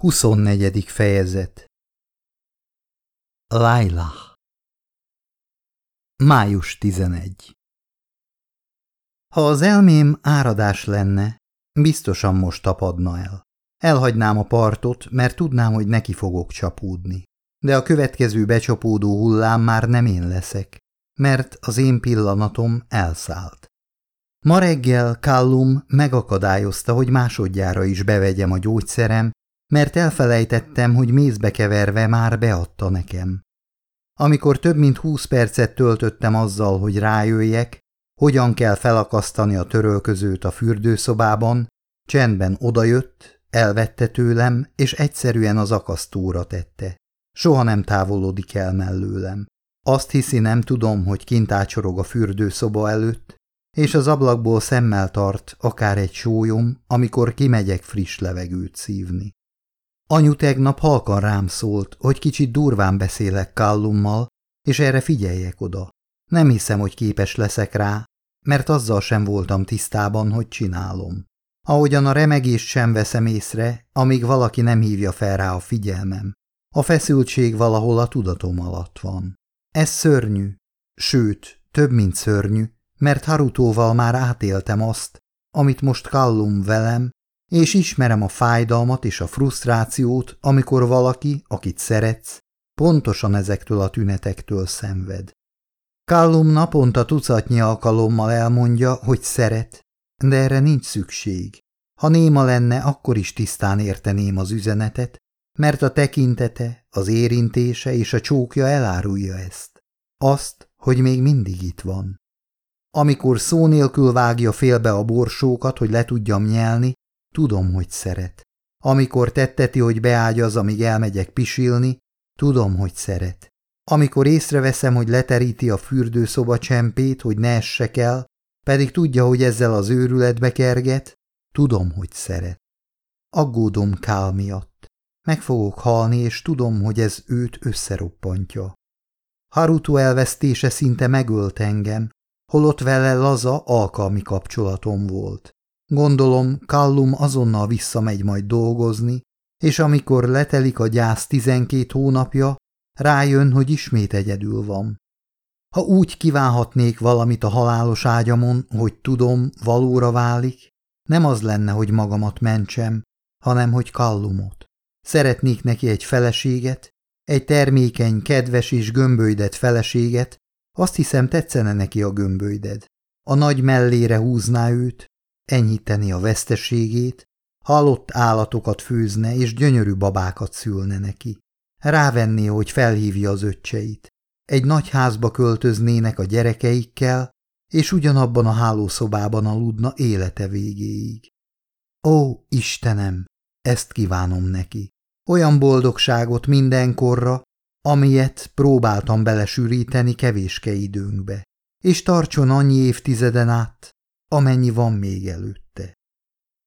24. fejezet Lailah Május 11 Ha az elmém áradás lenne, biztosan most tapadna el. Elhagynám a partot, mert tudnám, hogy neki fogok csapódni. De a következő becsapódó hullám már nem én leszek, mert az én pillanatom elszállt. Ma reggel Callum megakadályozta, hogy másodjára is bevegyem a gyógyszerem, mert elfelejtettem, hogy mézbe keverve már beadta nekem. Amikor több mint húsz percet töltöttem azzal, hogy rájöjjek, hogyan kell felakasztani a törölközőt a fürdőszobában, csendben odajött, elvette tőlem, és egyszerűen az akasztóra tette. Soha nem távolodik el mellőlem. Azt hiszi, nem tudom, hogy kint ácsorog a fürdőszoba előtt, és az ablakból szemmel tart akár egy sólyom, amikor kimegyek friss levegőt szívni. Anyu tegnap halkan rám szólt, hogy kicsit durván beszélek Kallummal, és erre figyeljek oda. Nem hiszem, hogy képes leszek rá, mert azzal sem voltam tisztában, hogy csinálom. Ahogyan a remegést sem veszem észre, amíg valaki nem hívja fel rá a figyelmem. A feszültség valahol a tudatom alatt van. Ez szörnyű, sőt, több, mint szörnyű, mert Harutóval már átéltem azt, amit most Kallum velem, és ismerem a fájdalmat és a frusztrációt, amikor valaki, akit szeretsz, pontosan ezektől a tünetektől szenved. Callum naponta tucatnyi alkalommal elmondja, hogy szeret, de erre nincs szükség. Ha néma lenne, akkor is tisztán érteném az üzenetet, mert a tekintete, az érintése és a csókja elárulja ezt. Azt, hogy még mindig itt van. Amikor szó nélkül vágja félbe a borsókat, hogy le tudjam nyelni, Tudom, hogy szeret. Amikor tetteti, hogy beágyaz, amíg elmegyek pisilni, tudom, hogy szeret. Amikor észreveszem, hogy leteríti a fürdőszoba csempét, hogy ne essek el, pedig tudja, hogy ezzel az őrületbe kerget, tudom, hogy szeret. Aggódom Kál miatt. Meg fogok halni, és tudom, hogy ez őt összeroppantja. Haruto elvesztése szinte megölt engem, holott vele laza alkalmi kapcsolatom volt. Gondolom, Kallum azonnal visszamegy majd dolgozni, és amikor letelik a gyász tizenkét hónapja, rájön, hogy ismét egyedül van. Ha úgy kívánhatnék valamit a halálos ágyamon, hogy tudom, valóra válik, nem az lenne, hogy magamat mentsem, hanem hogy Kallumot. Szeretnék neki egy feleséget, egy termékeny, kedves és gömbölyded feleséget, azt hiszem tetszene neki a gömbölyded. A nagy mellére húzná őt, enyhíteni a veszteségét, halott állatokat főzne és gyönyörű babákat szülne neki. Rávenné, hogy felhívja az öccseit. Egy nagy házba költöznének a gyerekeikkel, és ugyanabban a hálószobában aludna élete végéig. Ó, Istenem, ezt kívánom neki. Olyan boldogságot mindenkorra, amilyet próbáltam belesűríteni kevéske időnkbe, és tartson annyi évtizeden át, amennyi van még előtte.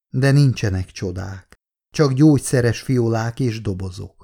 De nincsenek csodák, csak gyógyszeres fiolák és dobozok.